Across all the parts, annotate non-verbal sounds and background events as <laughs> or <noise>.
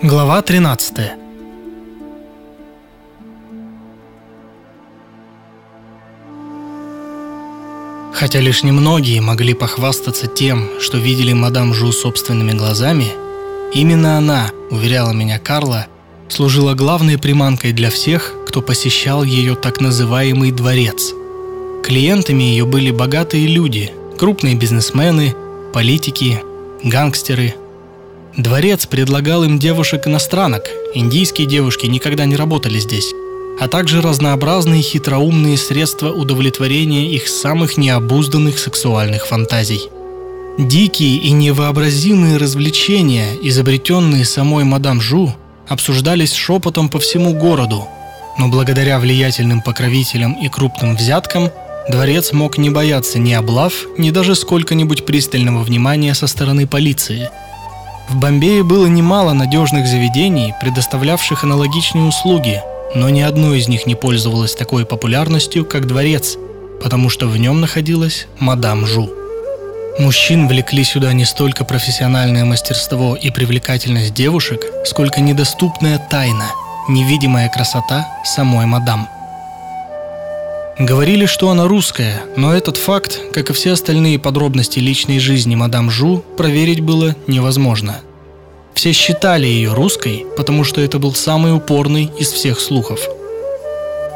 Глава 13 Хотя лишь немногие могли похвастаться тем, что видели мадам Жу собственными глазами, именно она, уверяла меня Карла, служила главной приманкой для всех, кто посещал ее так называемый дворец. Клиентами ее были богатые люди, крупные бизнесмены, политики, гангстеры. Дворец предлагал им девушек-иностранок, индийские девушки никогда не работали здесь, а также разнообразные хитроумные средства удовлетворения их самых необузданных сексуальных фантазий. Дикие и невообразимые развлечения, изобретенные самой мадам Жу, обсуждались шепотом по всему городу, но благодаря влиятельным покровителям и крупным взяткам дворец мог не бояться ни облав, ни даже сколько-нибудь пристального внимания со стороны полиции. В Бомбее было немало надежных заведений, предоставлявших аналогичные услуги, но ни одно из них не пользовалось такой популярностью, как дворец, потому что в нем находилась мадам Жу. Мужчин влекли сюда не столько профессиональное мастерство и привлекательность девушек, сколько недоступная тайна, невидимая красота самой мадам. Говорили, что она русская, но этот факт, как и все остальные подробности личной жизни мадам Жу, проверить было невозможно. Все считали ее русской, потому что это был самый упорный из всех слухов.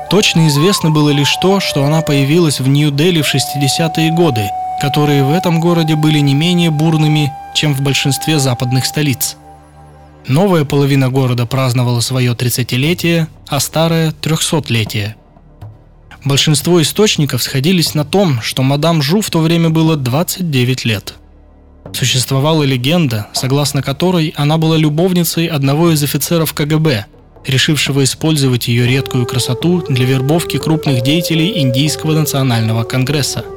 Точно известно было лишь то, что она появилась в Нью-Дели в 60-е годы – которые в этом городе были не менее бурными, чем в большинстве западных столиц. Новая половина города праздновала свое 30-летие, а старая – 300-летие. Большинство источников сходились на том, что мадам Жу в то время было 29 лет. Существовала легенда, согласно которой она была любовницей одного из офицеров КГБ, решившего использовать ее редкую красоту для вербовки крупных деятелей Индийского национального конгресса –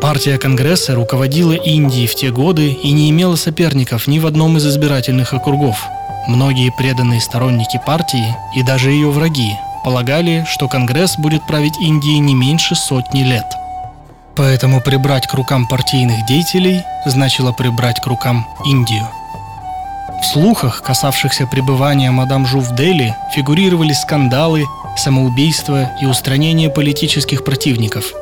Партия Конгресса руководила Индией в те годы и не имела соперников ни в одном из избирательных округов. Многие преданные сторонники партии и даже ее враги полагали, что Конгресс будет править Индией не меньше сотни лет. Поэтому прибрать к рукам партийных деятелей значило прибрать к рукам Индию. В слухах, касавшихся пребывания мадам Жу в Дели, фигурировали скандалы, самоубийства и устранение политических противников –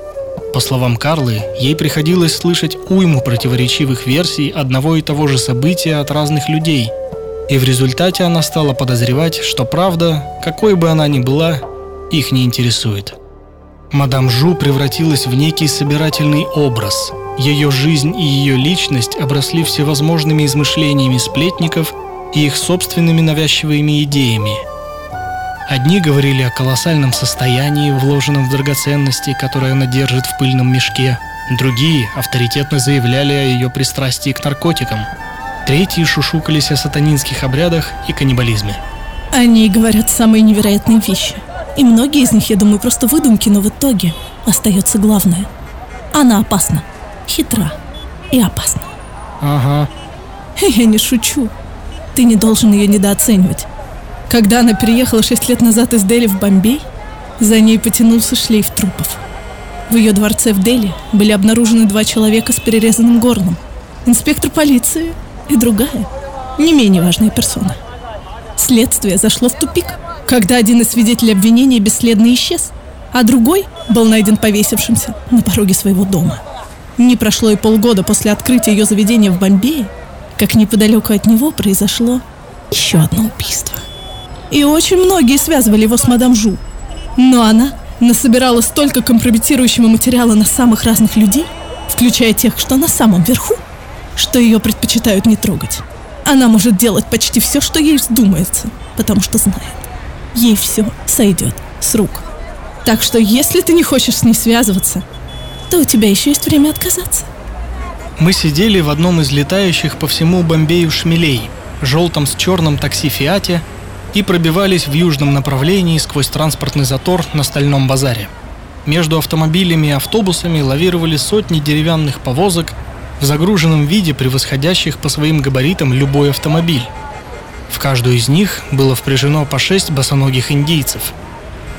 по словам Карлы, ей приходилось слышать уйму противоречивых версий одного и того же события от разных людей, и в результате она стала подозревать, что правда, какой бы она ни была, их не интересует. Мадам Жу превратилась в некий собирательный образ. Ее жизнь и ее личность обросли всевозможными измышлениями сплетников и их собственными навязчивыми идеями – Одни говорили о колоссальном состоянии, вложенном в драгоценности, которые она держит в пыльном мешке. Другие авторитетно заявляли о ее пристрастии к наркотикам. Третьи шушукались о сатанинских обрядах и каннибализме. Они говорят самые невероятные вещи. И многие из них, я думаю, просто выдумки, но в итоге остается главное. Она опасна, хитра и опасна. Ага. <laughs> Я не шучу. Ты не должен ее недооценивать. Когда она переехала шесть лет назад из Дели в Бомбей, за ней потянулся шлейф трупов. В ее дворце в Дели были обнаружены два человека с перерезанным горлом. Инспектор полиции и другая, не менее важная персона. Следствие зашло в тупик, когда один из свидетелей обвинения бесследно исчез, а другой был найден повесившимся на пороге своего дома. Не прошло и полгода после открытия ее заведения в Бомбее, как неподалеку от него произошло еще одно убийство. И очень многие связывали его с мадам Жу. Но она насобирала столько компрометирующего материала на самых разных людей, включая тех, что на самом верху, что ее предпочитают не трогать. Она может делать почти все, что ей вздумается, потому что знает. Ей все сойдет с рук. Так что если ты не хочешь с ней связываться, то у тебя еще есть время отказаться. Мы сидели в одном из летающих по всему Бомбею шмелей, желтом с черным такси Фиате, и пробивались в южном направлении сквозь транспортный затор на Стальном базаре. Между автомобилями и автобусами лавировали сотни деревянных повозок в загруженном виде, превосходящих по своим габаритам любой автомобиль. В каждую из них было впряжено по шесть босоногих индийцев.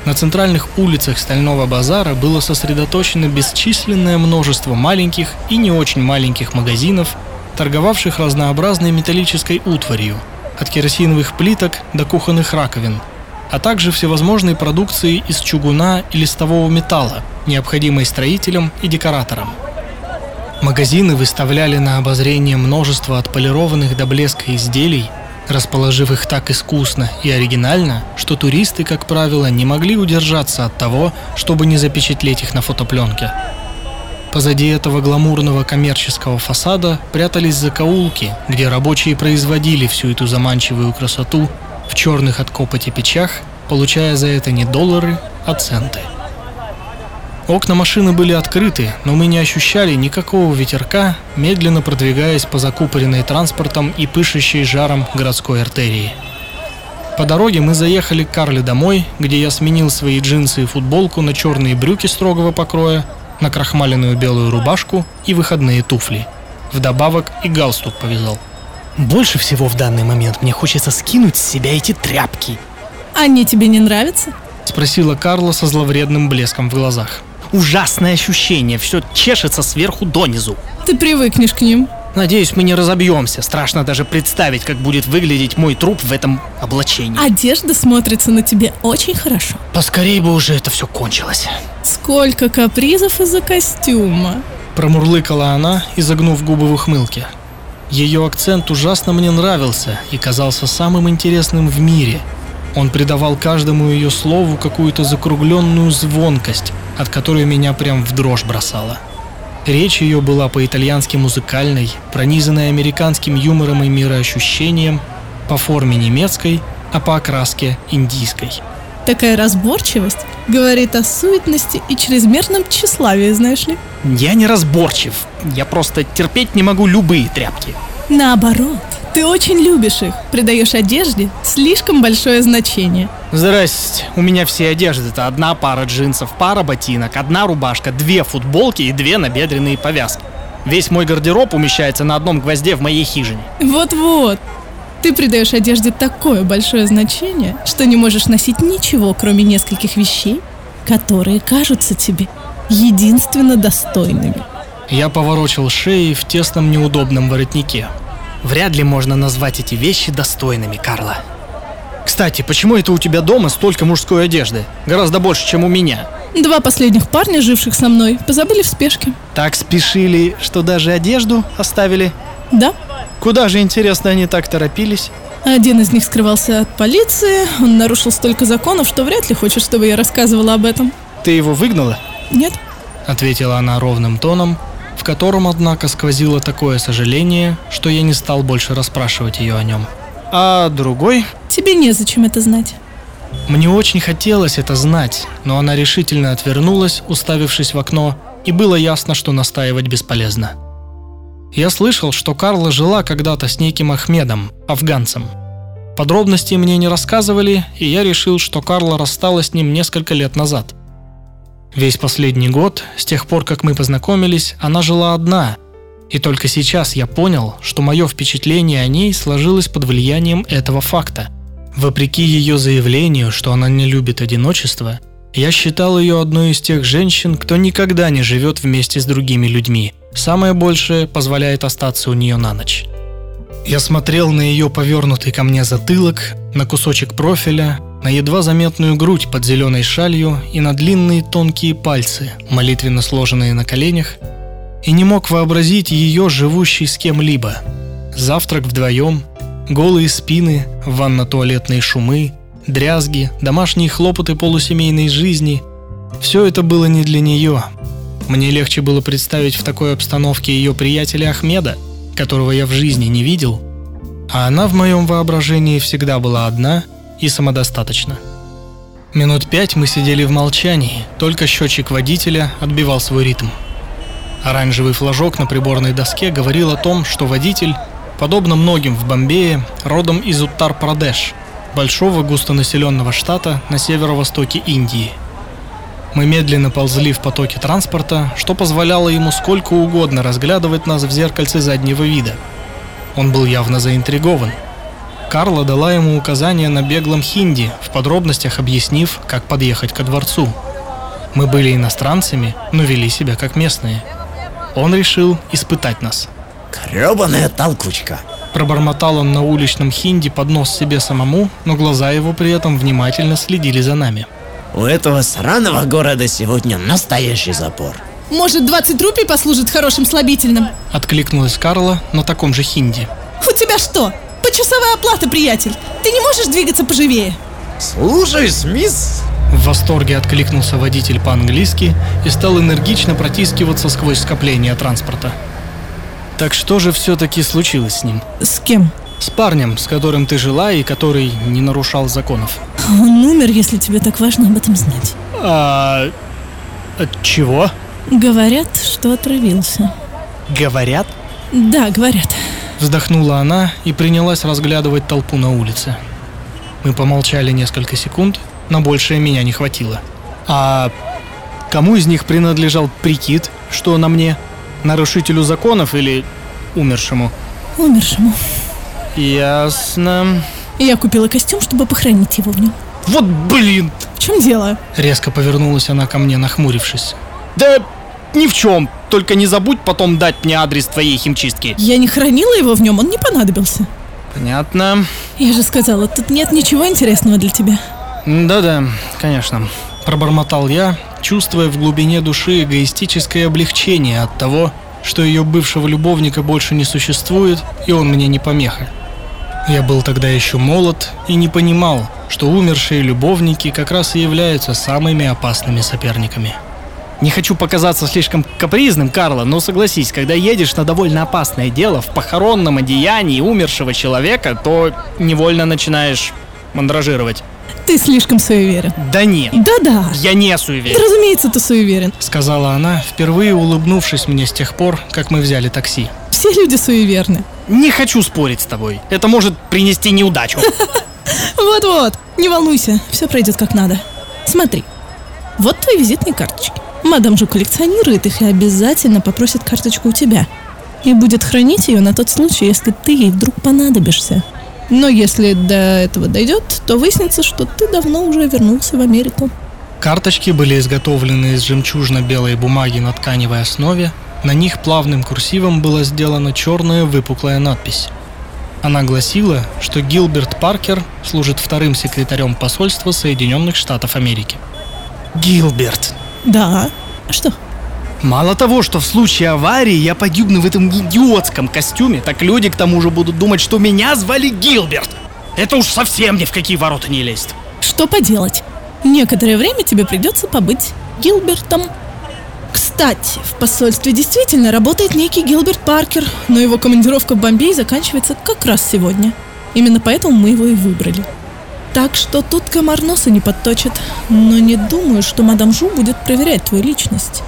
На центральных улицах Стального базара было сосредоточено бесчисленное множество маленьких и не очень маленьких магазинов, торговавших разнообразной металлической утварью – от керосиновых плиток до кухонных раковин, а также всевозможной продукции из чугуна и листового металла, необходимой строителям и декораторам. Магазины выставляли на обозрение множество отполированных до блеска изделий, расположив их так искусно и оригинально, что туристы, как правило, не могли удержаться от того, чтобы не запечатлеть их на фотопленке. Позади этого гламурного коммерческого фасада прятались закоулки, где рабочие производили всю эту заманчивую красоту в черных от копоти печах, получая за это не доллары, а центы. Окна машины были открыты, но мы не ощущали никакого ветерка, медленно продвигаясь по закупоренной транспортом и пышущей жаром городской артерии. По дороге мы заехали к Карле домой, где я сменил свои джинсы и футболку на черные брюки строгого покроя, на крахмаленную белую рубашку и выходные туфли. Вдобавок и галстук повязал. Больше всего в данный момент мне хочется скинуть с себя эти тряпки. Они тебе не нравятся? Спросила Карла со зловредным блеском в глазах. Ужасное ощущение, все чешется сверху донизу. Ты привыкнешь к ним. Надеюсь, мы не разобьемся. Страшно даже представить, как будет выглядеть мой труп в этом облачении. Одежда смотрится на тебе очень хорошо. Поскорее бы уже это все кончилось. Сколько капризов из-за костюма. Промурлыкала она, изогнув губы в ухмылке. Ее акцент ужасно мне нравился и казался самым интересным в мире. Он придавал каждому ее слову какую-то закругленную звонкость, от которой меня прям в дрожь бросала. Речь ее была по-итальянски музыкальной, пронизанной американским юмором и мироощущением, по форме немецкой, а по окраске индийской. Такая разборчивость говорит о суетности и чрезмерном тщеславии, знаешь ли? Я не разборчив. Я просто терпеть не могу любые тряпки. Наоборот, ты очень любишь их, придаешь одежде слишком большое значение. Здрасте, у меня все одежды-то одна пара джинсов, пара ботинок, одна рубашка, две футболки и две набедренные повязки. Весь мой гардероб умещается на одном гвозде в моей хижине. Вот-вот. Ты придаешь одежде такое большое значение, что не можешь носить ничего, кроме нескольких вещей, которые кажутся тебе единственно достойными. Я поворочил шеей в тесном неудобном воротнике. Вряд ли можно назвать эти вещи достойными, Карла. Кстати, почему это у тебя дома столько мужской одежды? Гораздо больше, чем у меня. Два последних парня, живших со мной, позабыли в спешке. Так спешили, что даже одежду оставили? Да, Куда же, интересно, они так торопились? один из них скрывался от полиции, он нарушил столько законов, что вряд ли хочет, чтобы я рассказывала об этом. Ты его выгнала? Нет? Ответила она ровным тоном, в котором, однако, сквозило такое сожаление, что я не стал больше расспрашивать ее о нем. А другой? Тебе незачем это знать. Мне очень хотелось это знать, но она решительно отвернулась, уставившись в окно, и было ясно, что настаивать бесполезно. Я слышал, что Карла жила когда-то с неким Ахмедом, афганцем. Подробности мне не рассказывали, и я решил, что Карла рассталась с ним несколько лет назад. Весь последний год, с тех пор, как мы познакомились, она жила одна, и только сейчас я понял, что мое впечатление о ней сложилось под влиянием этого факта. Вопреки ее заявлению, что она не любит одиночество, я считал ее одной из тех женщин, кто никогда не живет вместе с другими людьми. Самое большее позволяет остаться у нее на ночь. Я смотрел на ее повернутый ко мне затылок, на кусочек профиля, на едва заметную грудь под зеленой шалью и на длинные тонкие пальцы, молитвенно сложенные на коленях, и не мог вообразить ее живущей с кем-либо. Завтрак вдвоем, голые спины, ванно-туалетные шумы, дрязги, домашние хлопоты полусемейной жизни – все это было не для нее. Мне легче было представить в такой обстановке ее приятеля Ахмеда, которого я в жизни не видел, а она в моем воображении всегда была одна и самодостаточна. Минут пять мы сидели в молчании, только счетчик водителя отбивал свой ритм. Оранжевый флажок на приборной доске говорил о том, что водитель, подобно многим в Бомбее, родом из Уттар-Прадеш, большого густонаселенного штата на северо-востоке Индии. Мы медленно ползли в потоке транспорта, что позволяло ему сколько угодно разглядывать нас в зеркальце заднего вида. Он был явно заинтригован. Карла дала ему указания на беглом хинди, в подробностях объяснив, как подъехать ко дворцу. Мы были иностранцами, но вели себя как местные. Он решил испытать нас. Гребаная толкучка. Пробормотал он на уличном хинди под нос себе самому, но глаза его при этом внимательно следили за нами. У этого сраного города сегодня настоящий запор. Может, 20 рупий послужит хорошим слабительным? Откликнулась Карла на таком же хинди. У тебя что? Почасовая оплата, приятель. Ты не можешь двигаться поживее? Слушаюсь, мисс. В восторге откликнулся водитель по-английски и стал энергично протискиваться сквозь скопление транспорта. Так что же все-таки случилось с ним? С кем? С парнем, с которым ты жила и который не нарушал законов. Он умер, если тебе так важно об этом знать. А... От чего? Говорят, что отравился. Говорят? Да, говорят. Вздохнула она и принялась разглядывать толпу на улице. Мы помолчали несколько секунд, но большее меня не хватило. А кому из них принадлежал прикид, что на мне? Нарушителю законов или умершему? Умершему. Ясно. Я купила костюм, чтобы похоронить его в нем. Вот блин! В чем дело? Резко повернулась она ко мне, нахмурившись. Да ни в чем. Только не забудь потом дать мне адрес твоей химчистки. Я не хранила его в нем, он не понадобился. Понятно. Я же сказала, тут нет ничего интересного для тебя. Да-да, конечно. Пробормотал я, чувствуя в глубине души эгоистическое облегчение от того, что ее бывшего любовника больше не существует, и он мне не помеха. Я был тогда еще молод и не понимал, что умершие любовники как раз и являются самыми опасными соперниками. Не хочу показаться слишком капризным, Карла, но согласись, когда едешь на довольно опасное дело в похоронном одеянии умершего человека, то невольно начинаешь мандражировать. Ты слишком суеверен. Да нет, Да-да. я не Да, суеверен. разумеется, ты суеверен. Сказала она, впервые улыбнувшись мне с тех пор, как мы взяли такси. Все люди суеверны. Не хочу спорить с тобой. Это может принести неудачу. <laughs> Вот-вот, не волнуйся, все пройдет как надо. Смотри, вот твои визитные карточки. Мадам Жу коллекционирует их и обязательно попросит карточку у тебя. И будет хранить ее на тот случай, если ты ей вдруг понадобишься. Но если до этого дойдет, то выяснится, что ты давно уже вернулся в Америку. Карточки были изготовлены из жемчужно-белой бумаги на тканевой основе. На них плавным курсивом была сделана черная выпуклая надпись. Она гласила, что Гилберт Паркер служит вторым секретарем посольства Соединенных Штатов Америки. Гилберт. Да. А что? Мало того, что в случае аварии я погибну в этом идиотском костюме, так люди к тому же будут думать, что меня звали Гилберт. Это уж совсем ни в какие ворота не лезет. Что поделать? Некоторое время тебе придется побыть Гилбертом. Кстати, в посольстве действительно работает некий Гилберт Паркер, но его командировка в Бомбей заканчивается как раз сегодня. Именно поэтому мы его и выбрали. Так что тут комар носа не подточит. Но не думаю, что мадам Жу будет проверять твою личность.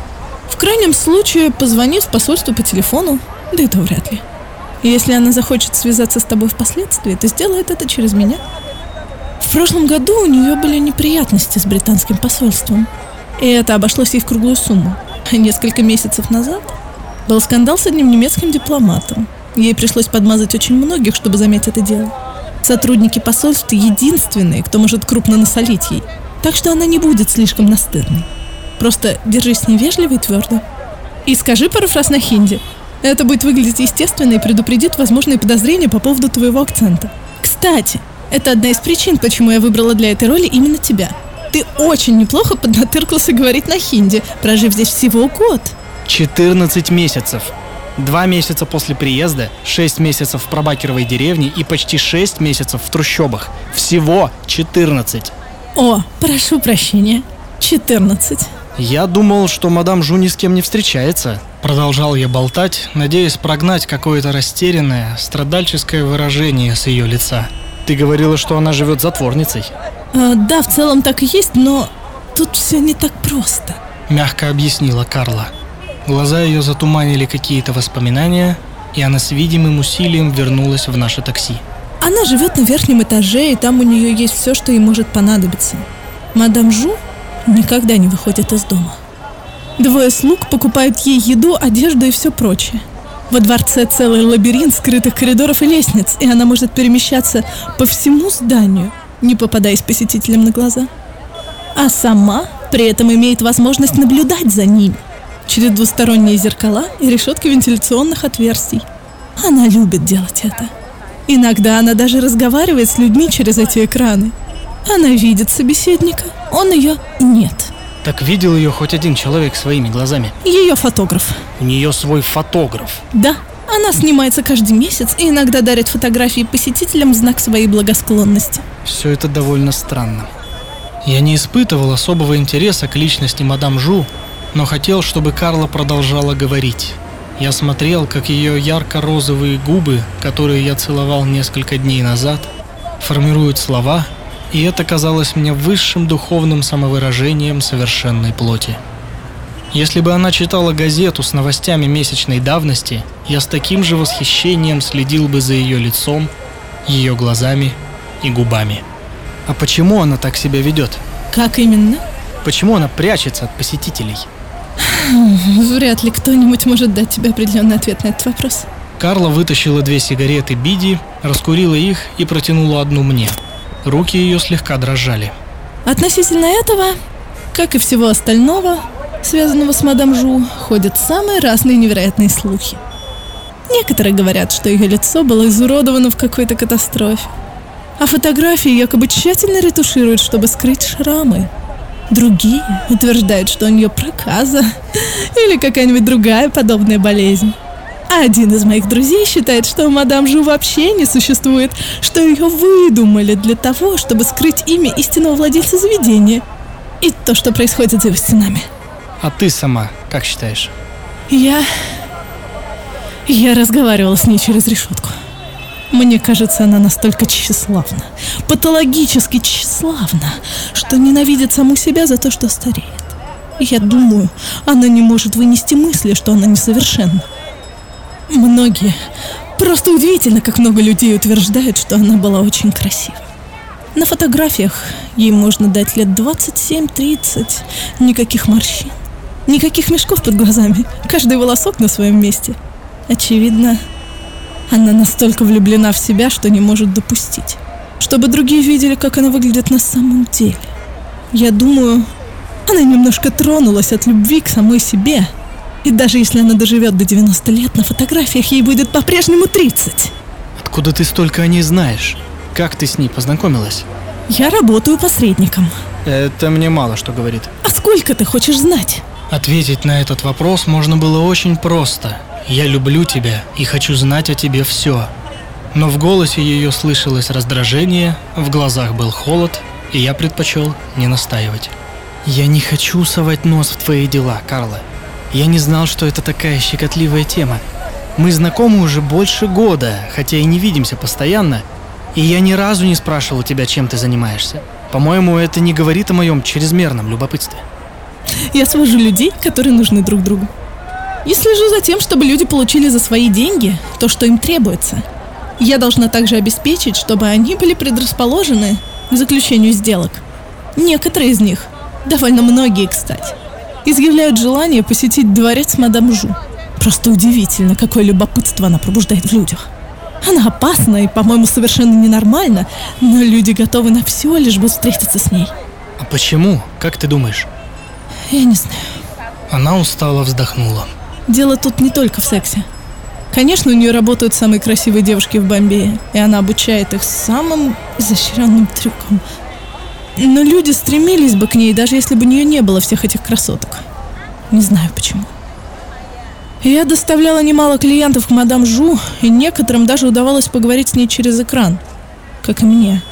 В крайнем случае, позвони в посольство по телефону, да и то вряд ли. Если она захочет связаться с тобой впоследствии, то сделает это через меня. В прошлом году у нее были неприятности с британским посольством. И это обошлось ей в круглую сумму. Несколько месяцев назад был скандал с одним немецким дипломатом. Ей пришлось подмазать очень многих, чтобы замять это дело. Сотрудники посольства единственные, кто может крупно насолить ей. Так что она не будет слишком настырной. Просто держись с ней вежливо и твердо. И скажи пару фраз на хинди. Это будет выглядеть естественно и предупредит возможные подозрения по поводу твоего акцента. Кстати, это одна из причин, почему я выбрала для этой роли именно тебя. Ты очень неплохо поднатыркался говорить на хинди, прожив здесь всего год. 14 месяцев. Два месяца после приезда, 6 месяцев в пробакеровой деревне и почти 6 месяцев в трущобах. Всего 14. О, прошу прощения. 14. Я думал, что мадам Жу ни с кем не встречается. Продолжал я болтать, надеясь прогнать какое-то растерянное, страдальческое выражение с ее лица. Ты говорила, что она живет затворницей. А, да, в целом так и есть, но тут все не так просто. Мягко объяснила Карла. Глаза ее затуманили какие-то воспоминания, и она с видимым усилием вернулась в наше такси. Она живет на верхнем этаже, и там у нее есть все, что ей может понадобиться. Мадам Жу никогда не выходит из дома. Двое слуг покупают ей еду, одежду и все прочее. Во дворце целый лабиринт скрытых коридоров и лестниц, и она может перемещаться по всему зданию, не попадаясь посетителям на глаза. А сама при этом имеет возможность наблюдать за ними через двусторонние зеркала и решетки вентиляционных отверстий. Она любит делать это. Иногда она даже разговаривает с людьми через эти экраны. Она видит собеседника, он ее нет. Так видел ее хоть один человек своими глазами? Ее фотограф. У нее свой фотограф. Да, она снимается каждый месяц и иногда дарит фотографии посетителям в знак своей благосклонности. Все это довольно странно. Я не испытывал особого интереса к личности мадам Жу, но хотел, чтобы Карла продолжала говорить. Я смотрел, как ее ярко-розовые губы, которые я целовал несколько дней назад, формируют слова, и это казалось мне высшим духовным самовыражением совершенной плоти. Если бы она читала газету с новостями месячной давности, я с таким же восхищением следил бы за ее лицом, ее глазами и губами. А почему она так себя ведет? Как именно? Почему она прячется от посетителей? Вряд ли кто-нибудь может дать тебе определенный ответ на этот вопрос. Карла вытащила две сигареты Биди, раскурила их и протянула одну мне. Руки ее слегка дрожали. Относительно этого, как и всего остального, связанного с мадам Жу, ходят самые разные невероятные слухи. Некоторые говорят, что ее лицо было изуродовано в какой-то катастрофе. А фотографии якобы тщательно ретушируют, чтобы скрыть шрамы. Другие утверждают, что у нее проказа <laughs> или какая-нибудь другая подобная болезнь. А один из моих друзей считает, что мадам Жу вообще не существует, что ее выдумали для того, чтобы скрыть имя истинного владельца заведения и то, что происходит за его стенами. А ты сама как считаешь? Я... Я разговаривала с ней через решетку. Мне кажется, она настолько тщеславна, патологически тщеславна, что ненавидит саму себя за то, что стареет. Я думаю, она не может вынести мысли, что она несовершенна. Многие. Просто удивительно, как много людей утверждают, что она была очень красива. На фотографиях ей можно дать лет 27-30, никаких морщин, никаких мешков под глазами, каждый волосок на своем месте. Очевидно, она настолько влюблена в себя, что не может допустить, чтобы другие видели, как она выглядит на самом деле. Я думаю, она немножко тронулась от любви к самой себе. И даже если она доживет до 90 лет, на фотографиях ей будет по-прежнему 30. Откуда ты столько о ней знаешь? Как ты с ней познакомилась? Я работаю посредником. Это мне мало что говорит. А сколько ты хочешь знать? Ответить на этот вопрос можно было очень просто. Я люблю тебя и хочу знать о тебе все. Но в голосе ее слышалось раздражение, в глазах был холод, и я предпочел не настаивать. Я не хочу совать нос в твои дела, Карла. Я не знал, что это такая щекотливая тема. Мы знакомы уже больше года, хотя и не видимся постоянно, и я ни разу не спрашивал у тебя, чем ты занимаешься. По-моему, это не говорит о моем чрезмерном любопытстве. Я свожу людей, которые нужны друг другу. И слежу за тем, чтобы люди получили за свои деньги то, что им требуется. Я должна также обеспечить, чтобы они были предрасположены к заключению сделок. Некоторые из них, довольно многие, кстати, изъявляют желание посетить дворец мадам Жу. Просто удивительно, какое любопытство она пробуждает в людях. Она опасна и, по-моему, совершенно ненормальна, но люди готовы на все, лишь бы встретиться с ней. А почему? Как ты думаешь? Я не знаю. Она устало вздохнула. Дело тут не только в сексе. Конечно, у нее работают самые красивые девушки в Бомбее, и она обучает их самым изощренным трюкам. Но люди стремились бы к ней, даже если бы у нее не было всех этих красоток. Не знаю почему. Я доставляла немало клиентов к мадам Жу, и некоторым даже удавалось поговорить с ней через экран, как и мне.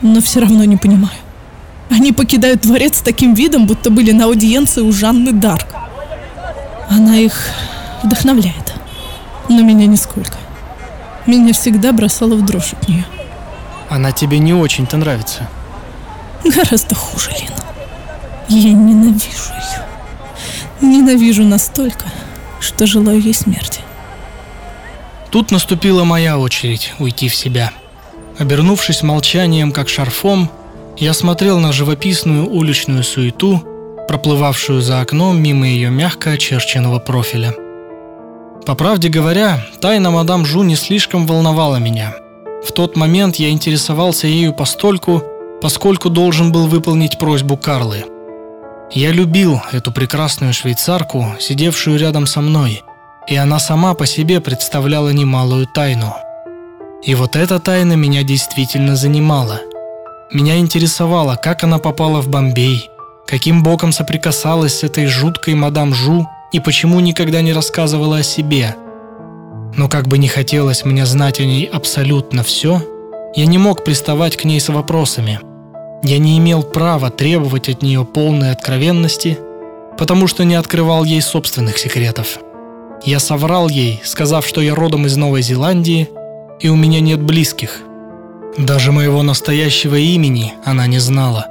Но все равно не понимаю. Они покидают дворец с таким видом, будто были на аудиенции у Жанны Дарк. Она их вдохновляет, но меня нисколько. Меня всегда бросало в дрожь от нее. Она тебе не очень-то нравится. Гораздо хуже, Лена. Я ненавижу ее. Ненавижу настолько, что желаю ей смерти. Тут наступила моя очередь уйти в себя. Обернувшись молчанием, как шарфом, я смотрел на живописную уличную суету, проплывавшую за окном мимо ее мягко очерченного профиля. По правде говоря, тайна мадам Жу не слишком волновала меня. В тот момент я интересовался ею постольку, поскольку должен был выполнить просьбу Карлы. Я любил эту прекрасную швейцарку, сидевшую рядом со мной, и она сама по себе представляла немалую тайну. И вот эта тайна меня действительно занимала. Меня интересовало, как она попала в Бомбей, каким боком соприкасалась с этой жуткой мадам Жу и почему никогда не рассказывала о себе. Но как бы не хотелось мне знать о ней абсолютно все, я не мог приставать к ней с вопросами. Я не имел права требовать от нее полной откровенности, потому что не открывал ей собственных секретов. Я соврал ей, сказав, что я родом из Новой Зеландии, и у меня нет близких. Даже моего настоящего имени она не знала.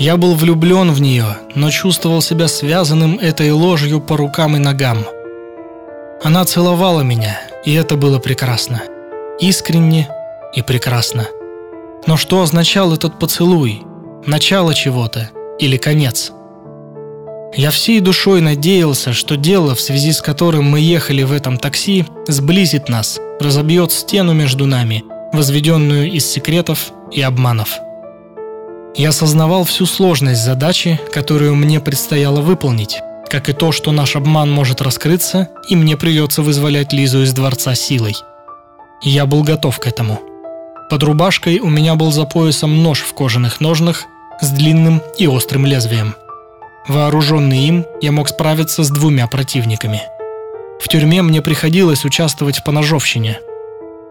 Я был влюблен в нее, но чувствовал себя связанным этой ложью по рукам и ногам. Она целовала меня, и это было прекрасно. Искренне и прекрасно. Но что означал этот поцелуй? Начало чего-то или конец? Я всей душой надеялся, что дело, в связи с которым мы ехали в этом такси, сблизит нас, разобьет стену между нами, возведенную из секретов и обманов. Я осознавал всю сложность задачи, которую мне предстояло выполнить, как и то, что наш обман может раскрыться, и мне придется вызволять Лизу из дворца силой. Я был готов к этому. Под рубашкой у меня был за поясом нож в кожаных ножнах с длинным и острым лезвием – Вооруженный им, я мог справиться с двумя противниками. В тюрьме мне приходилось участвовать в поножовщине.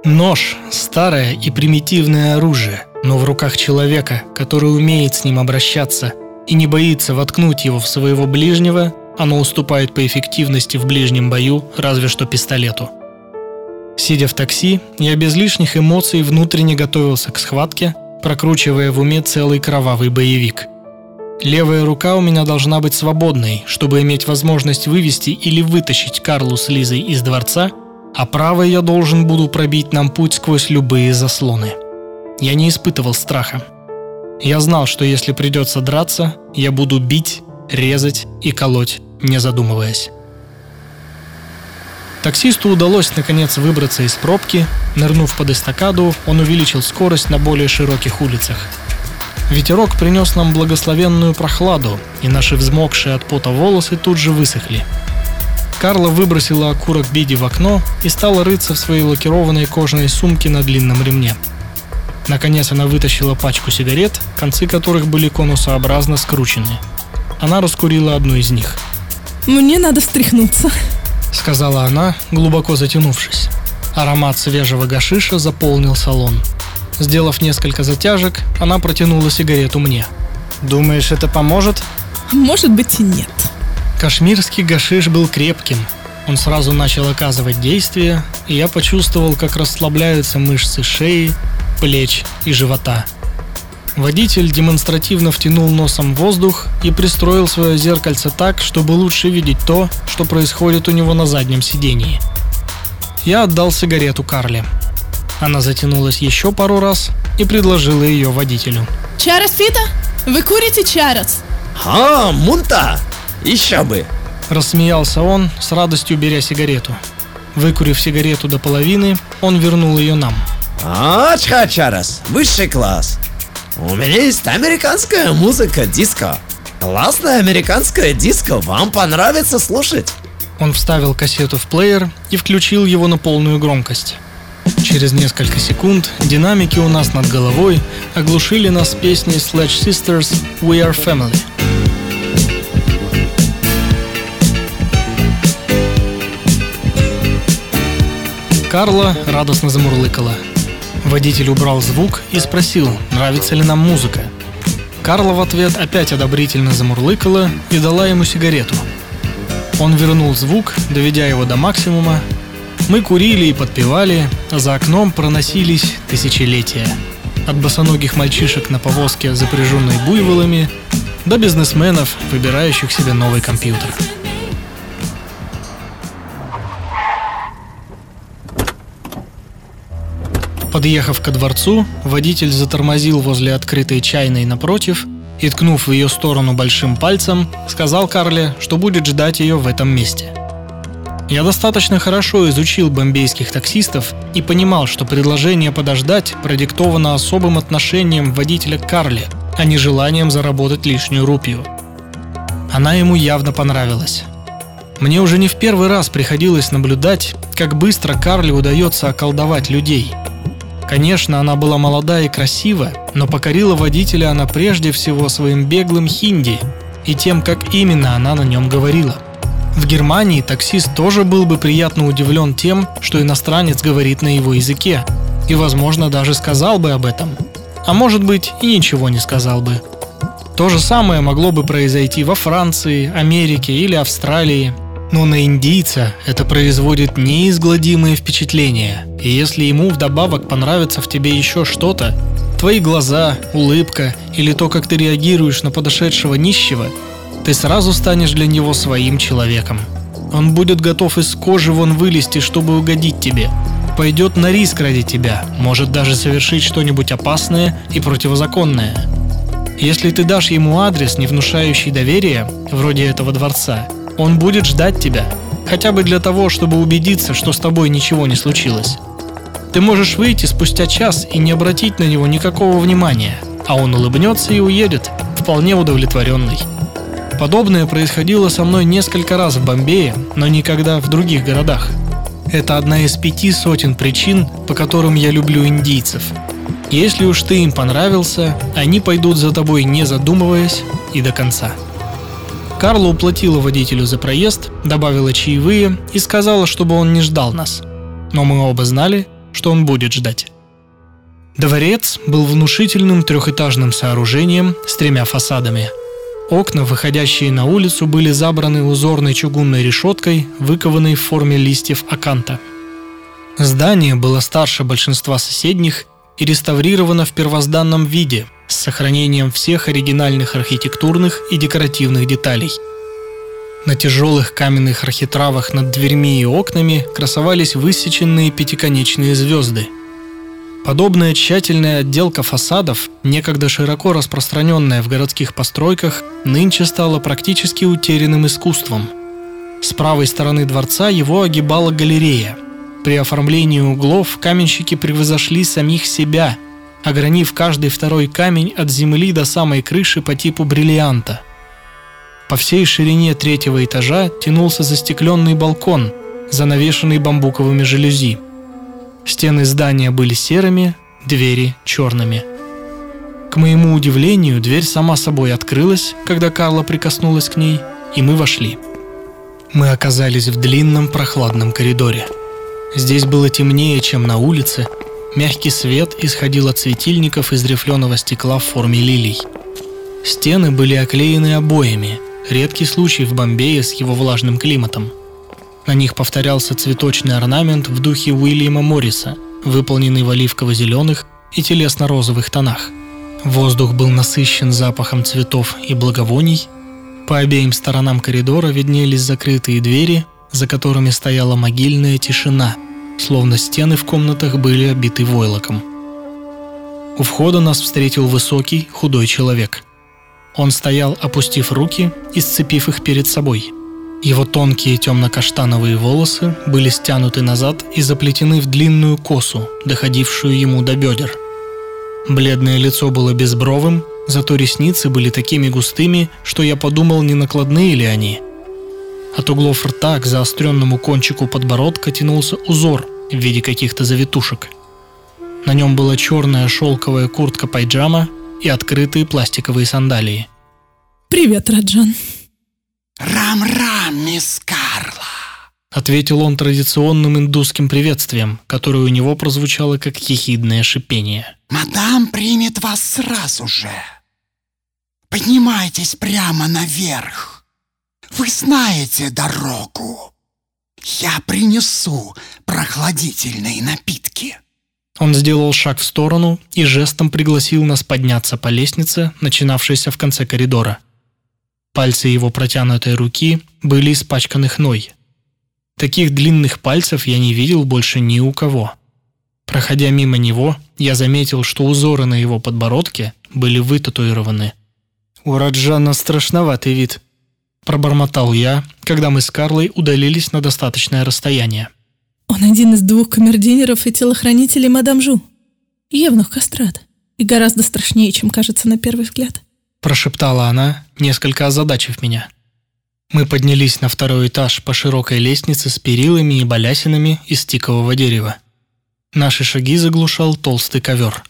Нож – старое и примитивное оружие, но в руках человека, который умеет с ним обращаться и не боится воткнуть его в своего ближнего, оно уступает по эффективности в ближнем бою разве что пистолету. Сидя в такси, я без лишних эмоций внутренне готовился к схватке, прокручивая в уме целый кровавый боевик – Левая рука у меня должна быть свободной, чтобы иметь возможность вывести или вытащить Карлу с Лизой из дворца, а правой я должен буду пробить нам путь сквозь любые заслоны. Я не испытывал страха. Я знал, что если придется драться, я буду бить, резать и колоть, не задумываясь. Таксисту удалось наконец выбраться из пробки. Нырнув под эстакаду, он увеличил скорость на более широких улицах – Ветерок принес нам благословенную прохладу, и наши взмокшие от пота волосы тут же высохли. Карла выбросила окурок Биди в окно и стала рыться в своей лакированной кожаной сумке на длинном ремне. Наконец она вытащила пачку сигарет, концы которых были конусообразно скручены. Она раскурила одну из них. «Мне надо встряхнуться», — сказала она, глубоко затянувшись. Аромат свежего гашиша заполнил салон. Сделав несколько затяжек, она протянула сигарету мне. «Думаешь, это поможет?» «Может быть и нет». Кашмирский гашиш был крепким. Он сразу начал оказывать действие, и я почувствовал, как расслабляются мышцы шеи, плеч и живота. Водитель демонстративно втянул носом воздух и пристроил свое зеркальце так, чтобы лучше видеть то, что происходит у него на заднем сидении. Я отдал сигарету Карле. Она затянулась еще пару раз и предложила ее водителю. Чарас Пита? Вы курите чарас? А, мунта! Еще бы! Рассмеялся он, с радостью беря сигарету. Выкурив сигарету до половины, он вернул ее нам. А, Чарас, высший класс. У меня есть американская музыка, диско. Классная американская диско, вам понравится слушать. Он вставил кассету в плеер и включил его на полную громкость. Через несколько секунд динамики у нас над головой оглушили нас песней Sledge Sisters «We Are Family». Карла радостно замурлыкала. Водитель убрал звук и спросил, нравится ли нам музыка. Карла в ответ опять одобрительно замурлыкала и дала ему сигарету. Он вернул звук, доведя его до максимума, мы курили и подпевали, а за окном проносились тысячелетия. От босоногих мальчишек на повозке, запряженной буйволами, до бизнесменов, выбирающих себе новый компьютер. Подъехав ко дворцу, водитель затормозил возле открытой чайной напротив и, ткнув в ее сторону большим пальцем, сказал Карле, что будет ждать ее в этом месте – я достаточно хорошо изучил бомбейских таксистов и понимал, что предложение подождать продиктовано особым отношением водителя к Карли, а не желанием заработать лишнюю рупию. Она ему явно понравилась. Мне уже не в первый раз приходилось наблюдать, как быстро Карли удается околдовать людей. Конечно, она была молода и красива, но покорила водителя она прежде всего своим беглым хинди и тем, как именно она на нем говорила. В Германии таксист тоже был бы приятно удивлен тем, что иностранец говорит на его языке, и, возможно, даже сказал бы об этом. А может быть, и ничего не сказал бы. То же самое могло бы произойти во Франции, Америке или Австралии – но на индийца это производит неизгладимое впечатление. И если ему вдобавок понравится в тебе еще что-то, твои глаза, улыбка или то, как ты реагируешь на подошедшего нищего, ты сразу станешь для него своим человеком. Он будет готов из кожи вон вылезти, чтобы угодить тебе. Пойдет на риск ради тебя, может даже совершить что-нибудь опасное и противозаконное. Если ты дашь ему адрес, не внушающий доверия, вроде этого дворца, он будет ждать тебя, хотя бы для того, чтобы убедиться, что с тобой ничего не случилось. Ты можешь выйти спустя час и не обратить на него никакого внимания, а он улыбнется и уедет, вполне удовлетворенный. Подобное происходило со мной несколько раз в Бомбее, но никогда в других городах. Это одна из пяти сотен причин, по которым я люблю индийцев. Если уж ты им понравился, они пойдут за тобой не задумываясь и до конца. Карла уплатила водителю за проезд, добавила чаевые и сказала, чтобы он не ждал нас. Но мы оба знали, что он будет ждать. Дворец был внушительным трехэтажным сооружением с тремя фасадами. Окна, выходящие на улицу, были забраны узорной чугунной решеткой, выкованной в форме листьев аканта. Здание было старше большинства соседних и реставрировано в первозданном виде – с сохранением всех оригинальных архитектурных и декоративных деталей. На тяжелых каменных архитравах над дверьми и окнами красовались высеченные пятиконечные звезды. Подобная тщательная отделка фасадов, некогда широко распространенная в городских постройках, нынче стала практически утерянным искусством. С правой стороны дворца его огибала галерея. При оформлении углов каменщики превзошли самих себя – огранив каждый второй камень от земли до самой крыши по типу бриллианта. По всей ширине третьего этажа тянулся застекленный балкон, занавешенный бамбуковыми жалюзи. Стены здания были серыми, двери черными. К моему удивлению, дверь сама собой открылась, когда Карла прикоснулась к ней, и мы вошли. Мы оказались в длинном прохладном коридоре. Здесь было темнее, чем на улице, Мягкий свет исходил от светильников из рифленого стекла в форме лилий. Стены были оклеены обоями, редкий случай в Бомбее с его влажным климатом. На них повторялся цветочный орнамент в духе Уильяма Морриса, выполненный в оливково-зеленых и телесно-розовых тонах. Воздух был насыщен запахом цветов и благовоний. По обеим сторонам коридора виднелись закрытые двери, за которыми стояла могильная тишина – словно стены в комнатах были обиты войлоком. У входа нас встретил высокий, худой человек. Он стоял, опустив руки и сцепив их перед собой. Его тонкие темно-каштановые волосы были стянуты назад и заплетены в длинную косу, доходившую ему до бедер. Бледное лицо было безбровым, зато ресницы были такими густыми, что я подумал, не накладные ли они – от углов рта к заостренному кончику подбородка тянулся узор в виде каких-то завитушек. На нем была черная шелковая куртка-пайджама и открытые пластиковые сандалии. «Привет, Раджан». «Рам-рам, мисс Карла», — ответил он традиционным индусским приветствием, которое у него прозвучало как ехидное шипение. «Мадам примет вас сразу же. Поднимайтесь прямо наверх». Вы знаете дорогу. Я принесу прохладительные напитки. Он сделал шаг в сторону и жестом пригласил нас подняться по лестнице, начинавшейся в конце коридора. Пальцы его протянутой руки были испачканы хной. Таких длинных пальцев я не видел больше ни у кого. Проходя мимо него, я заметил, что узоры на его подбородке были вытатуированы. У Раджана страшноватый вид, Пробормотал я, когда мы с Карлой удалились на достаточное расстояние. Он один из двух камердинеров и телохранителей мадам Жу. Евнух Кастрат. И гораздо страшнее, чем кажется на первый взгляд. Прошептала она, несколько озадачив меня. Мы поднялись на второй этаж по широкой лестнице с перилами и балясинами из тикового дерева. Наши шаги заглушал толстый ковер.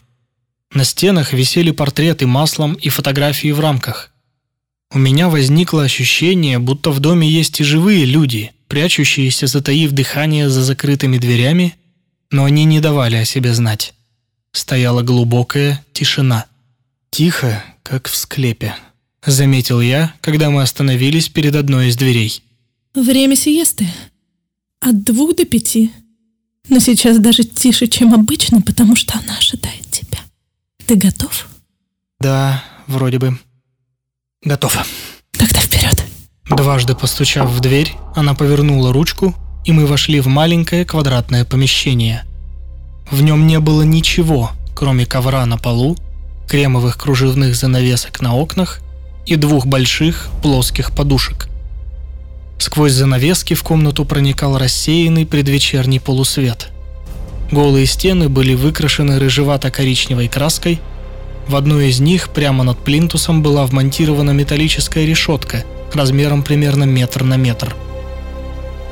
На стенах висели портреты маслом и фотографии в рамках. У меня возникло ощущение, будто в доме есть и живые люди, прячущиеся, затаив дыхание за закрытыми дверями, но они не давали о себе знать. Стояла глубокая тишина. Тихо, как в склепе, заметил я, когда мы остановились перед одной из дверей. Время сиесты. От двух до пяти. Но сейчас даже тише, чем обычно, потому что она ожидает тебя. Ты готов? Да, вроде бы. Готов. Тогда вперед. Дважды постучав в дверь, она повернула ручку, и мы вошли в маленькое квадратное помещение. В нем не было ничего, кроме ковра на полу, кремовых кружевных занавесок на окнах и двух больших плоских подушек. Сквозь занавески в комнату проникал рассеянный предвечерний полусвет. Голые стены были выкрашены рыжевато-коричневой краской. В одной из них прямо над плинтусом была вмонтирована металлическая решетка размером примерно метр на метр.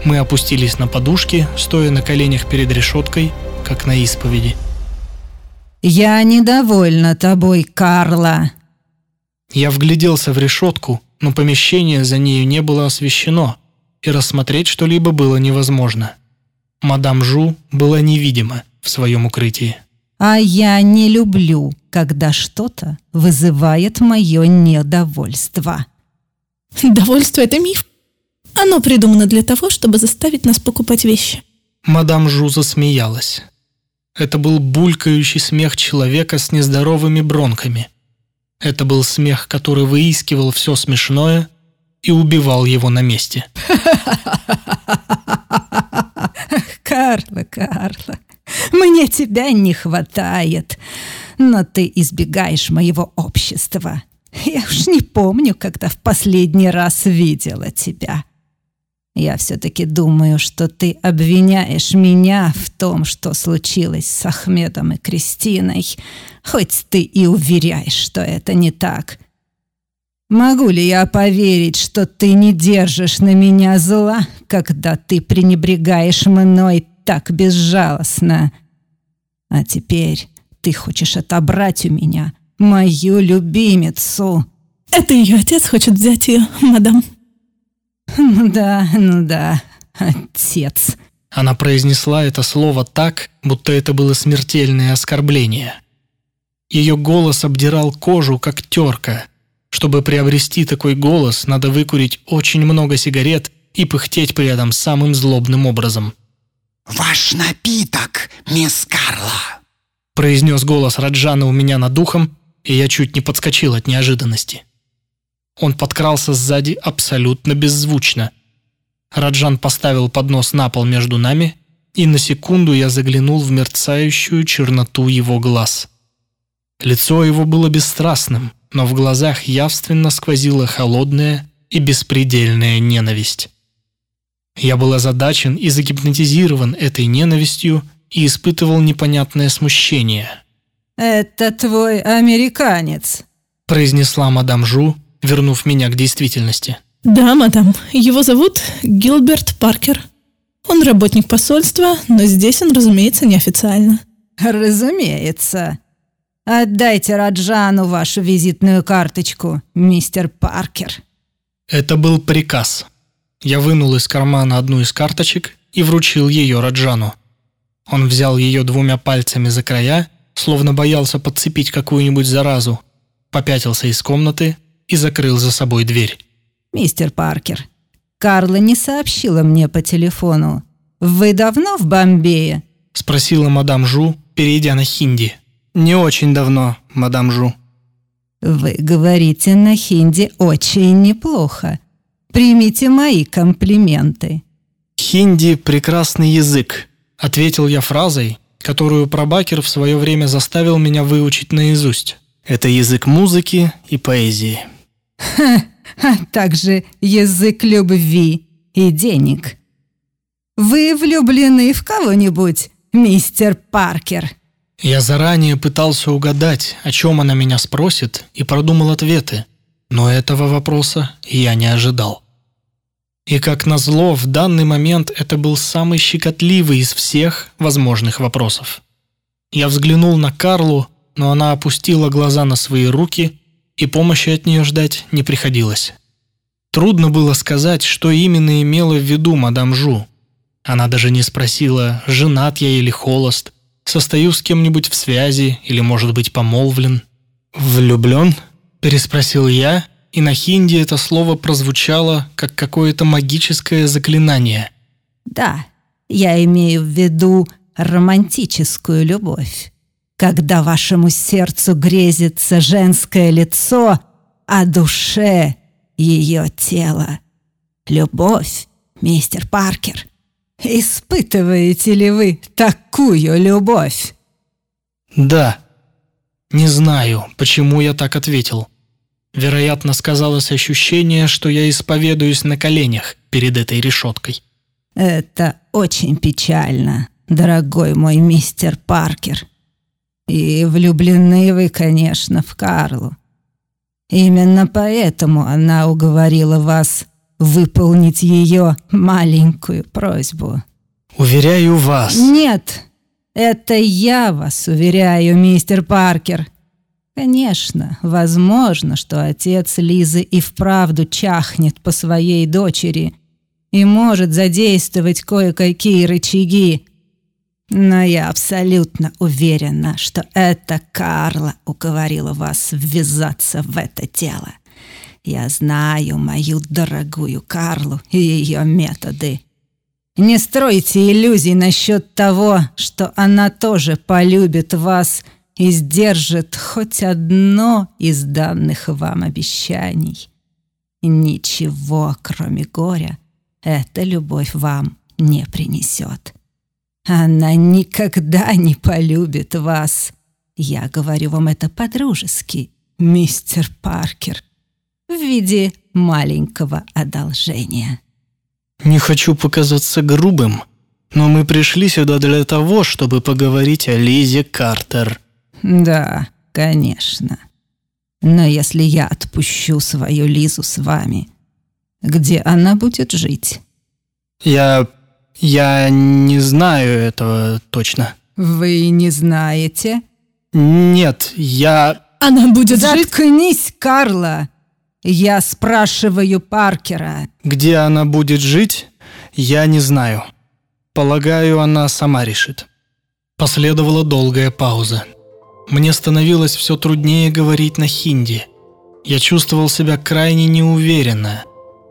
Мы опустились на подушки, стоя на коленях перед решеткой, как на исповеди. «Я недовольна тобой, Карла», Я вгляделся в решетку, но помещение за нею не было освещено, и рассмотреть что-либо было невозможно. Мадам Жу была невидима в своем укрытии. А я не люблю, когда что-то вызывает мое недовольство. Довольство – это миф. Оно придумано для того, чтобы заставить нас покупать вещи. Мадам Жу засмеялась. Это был булькающий смех человека с нездоровыми бронками. Это был смех, который выискивал все смешное и убивал его на месте. <laughs> Карла, Карла, мне тебя не хватает, но ты избегаешь моего общества. Я уж не помню, когда в последний раз видела тебя. Я все-таки думаю, что ты обвиняешь меня в том, что случилось с Ахмедом и Кристиной, хоть ты и уверяешь, что это не так. Могу ли я поверить, что ты не держишь на меня зла, когда ты пренебрегаешь мной так безжалостно? А теперь ты хочешь отобрать у меня мою любимицу. Это ее отец хочет взять ее, мадам. Ну да, ну да, отец. Она произнесла это слово так, будто это было смертельное оскорбление. Ее голос обдирал кожу, как терка. Чтобы приобрести такой голос, надо выкурить очень много сигарет и пыхтеть при этом самым злобным образом. Ваш напиток, мисс Карла. Произнес голос Раджана у меня над духом, и я чуть не подскочил от неожиданности. Он подкрался сзади абсолютно беззвучно. Раджан поставил поднос на пол между нами, и на секунду я заглянул в мерцающую черноту его глаз. Лицо его было бесстрастным, но в глазах явственно сквозила холодная и беспредельная ненависть. Я был озадачен и загипнотизирован этой ненавистью и испытывал непонятное смущение. Это твой американец. Произнесла мадам Жу, вернув меня к действительности. Да, мадам. Его зовут Гилберт Паркер. Он работник посольства, но здесь он, разумеется, неофициально. Разумеется. Отдайте Раджану вашу визитную карточку, мистер Паркер. Это был приказ. Я вынул из кармана одну из карточек и вручил ее Раджану. Он взял ее двумя пальцами за края, словно боялся подцепить какую-нибудь заразу, попятился из комнаты и закрыл за собой дверь. Мистер Паркер, Карла не сообщила мне по телефону. Вы давно в Бомбее? Спросила мадам Жу, перейдя на хинди. Не очень давно, мадам Жу. Вы говорите на хинди очень неплохо. Примите мои комплименты. Хинди – прекрасный язык, ответил я фразой, которую Прабакер в свое время заставил меня выучить наизусть. Это язык музыки и поэзии. Ха, а также язык любви и денег. Вы влюблены в кого-нибудь, мистер Паркер? Я заранее пытался угадать, о чем она меня спросит, и продумал ответы, но этого вопроса я не ожидал. И как назло, в данный момент это был самый щекотливый из всех возможных вопросов. Я взглянул на Карлу, но она опустила глаза на свои руки, и помощи от нее ждать не приходилось. Трудно было сказать, что именно имела в виду мадам Жу. Она даже не спросила, женат я или холост, состою с кем-нибудь в связи или, может быть, помолвлен. «Влюблен?» – переспросил я, и на хинди это слово прозвучало, как какое-то магическое заклинание. Да, я имею в виду романтическую любовь. Когда вашему сердцу грезится женское лицо, а душе ее тело. Любовь, мистер Паркер. Испытываете ли вы такую любовь? Да. Не знаю, почему я так ответил. Вероятно, сказалось ощущение, что я исповедуюсь на коленях перед этой решеткой. Это очень печально, дорогой мой мистер Паркер. И влюблены вы, конечно, в Карлу. Именно поэтому она уговорила вас выполнить ее маленькую просьбу. Уверяю вас. Нет, это я вас уверяю, мистер Паркер. Конечно, возможно, что отец Лизы и вправду чахнет по своей дочери и может задействовать кое-какие рычаги. Но я абсолютно уверена, что это Карла уговорила вас ввязаться в это дело. Я знаю мою дорогую Карлу и ее методы. Не стройте иллюзий насчет того, что она тоже полюбит вас – и сдержит хоть одно из данных вам обещаний. Ничего, кроме горя, эта любовь вам не принесет. Она никогда не полюбит вас. Я говорю вам это по-дружески, мистер Паркер, в виде маленького одолжения. Не хочу показаться грубым, но мы пришли сюда для того, чтобы поговорить о Лизе Картер. Да, конечно. Но если я отпущу свою Лизу с вами, где она будет жить? Я... я не знаю этого точно. Вы не знаете? Нет, я... Она будет жить... Заткнись, Карла! Я спрашиваю Паркера. Где она будет жить, я не знаю. Полагаю, она сама решит. Последовала долгая пауза. Мне становилось все труднее говорить на хинди. Я чувствовал себя крайне неуверенно.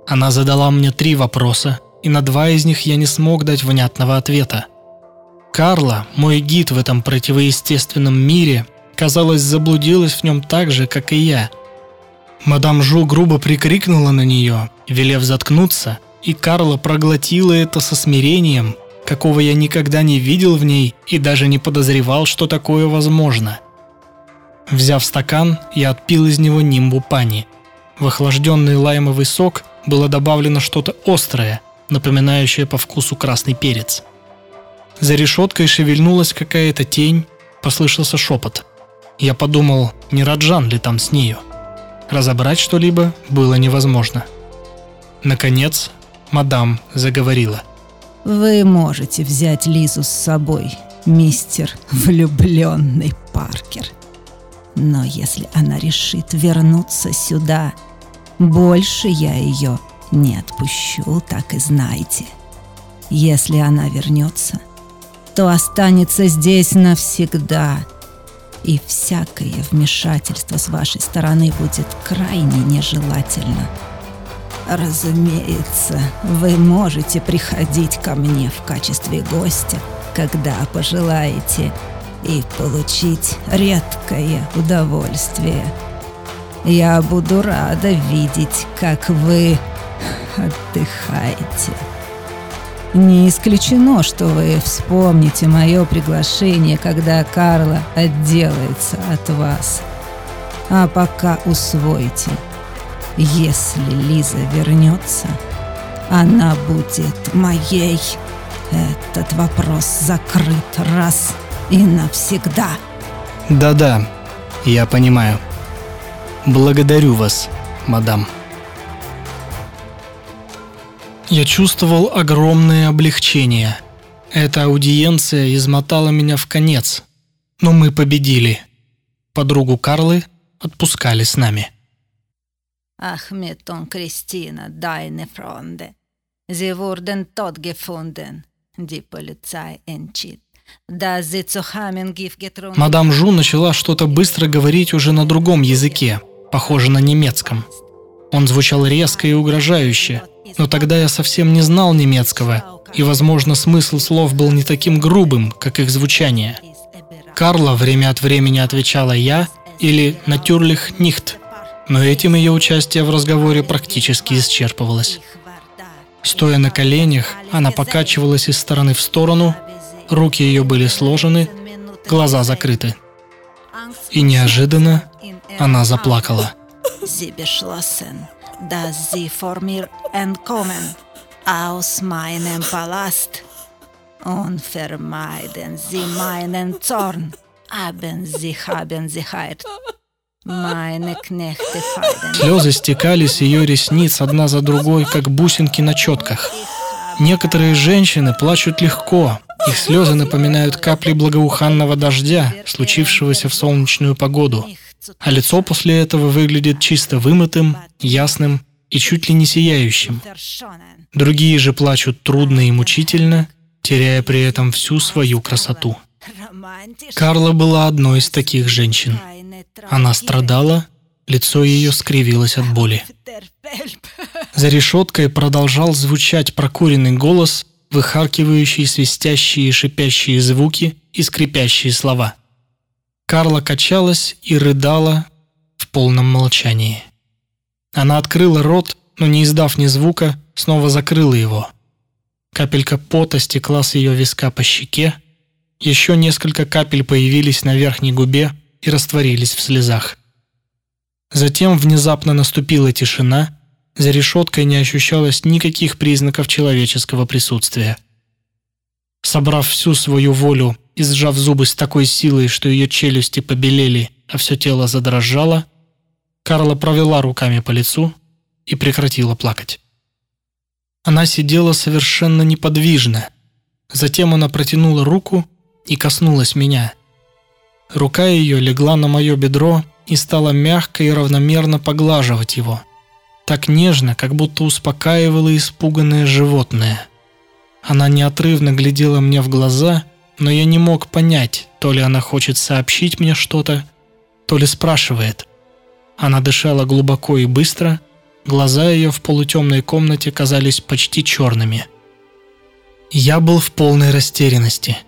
Она задала мне три вопроса, и на два из них я не смог дать внятного ответа. Карла, мой гид в этом противоестественном мире, казалось, заблудилась в нем так же, как и я. Мадам Жу грубо прикрикнула на нее, велев заткнуться, и Карла проглотила это со смирением, какого я никогда не видел в ней и даже не подозревал, что такое возможно. Взяв стакан, я отпил из него нимбу пани. В охлажденный лаймовый сок было добавлено что-то острое, напоминающее по вкусу красный перец. За решеткой шевельнулась какая-то тень, послышался шепот. Я подумал, не Раджан ли там с нею. Разобрать что-либо было невозможно. Наконец, мадам заговорила. «Вы можете взять Лизу с собой, мистер влюбленный Паркер. Но если она решит вернуться сюда, больше я ее не отпущу, так и знайте. Если она вернется, то останется здесь навсегда, и всякое вмешательство с вашей стороны будет крайне нежелательно. Разумеется, вы можете приходить ко мне в качестве гостя, когда пожелаете – и получить редкое удовольствие. Я буду рада видеть, как вы отдыхаете. Не исключено, что вы вспомните мое приглашение, когда Карла отделается от вас. А пока усвойте. Если Лиза вернется, она будет моей. Этот вопрос закрыт раз и навсегда. Да-да, я понимаю. Благодарю вас, мадам. Я чувствовал огромное облегчение. Эта аудиенция измотала меня в конец. Но мы победили. Подругу Карлы отпускали с нами. Achmeton Christina, deine Freunde. Sie wurden tot gefunden. Die Polizei entschied, Мадам Жу начала что-то быстро говорить уже на другом языке, похоже на немецком. Он звучал резко и угрожающе, но тогда я совсем не знал немецкого, и, возможно, смысл слов был не таким грубым, как их звучание. Карла время от времени отвечала «я» или «натюрлих нихт», но этим ее участие в разговоре практически исчерпывалось. Стоя на коленях, она покачивалась из стороны в сторону, руки ее были сложены, глаза закрыты. И неожиданно она заплакала. Sie beschlossen, dass sie vor mir entkommen aus meinem Palast und vermeiden sie meinen Zorn. Aber sie haben sie heilt. Meine Knechte feiden. Слезы стекали с ее ресниц одна за другой, как бусинки на четках. Некоторые женщины плачут легко. Их слезы напоминают капли благоуханного дождя, случившегося в солнечную погоду. А лицо после этого выглядит чисто вымытым, ясным и чуть ли не сияющим. Другие же плачут трудно и мучительно, теряя при этом всю свою красоту. Карла была одной из таких женщин. Она страдала, лицо ее скривилось от боли. За решеткой продолжал звучать прокуренный голос, выхаркивающий свистящие и шипящие звуки и скрипящие слова. Карла качалась и рыдала в полном молчании. Она открыла рот, но не издав ни звука, снова закрыла его. Капелька пота стекла с ее виска по щеке, еще несколько капель появились на верхней губе и растворились в слезах. Затем внезапно наступила тишина, за решеткой не ощущалось никаких признаков человеческого присутствия. Собрав всю свою волю и сжав зубы с такой силой, что ее челюсти побелели, а все тело задрожало, Карла провела руками по лицу и прекратила плакать. Она сидела совершенно неподвижно. Затем она протянула руку и коснулась меня. Рука ее легла на мое бедро и стала мягко и равномерно поглаживать его. Так нежно, как будто успокаивала испуганное животное. Она неотрывно глядела мне в глаза, но я не мог понять, то ли она хочет сообщить мне что-то, то ли спрашивает. Она дышала глубоко и быстро, глаза ее в полутемной комнате казались почти черными. Я был в полной растерянности –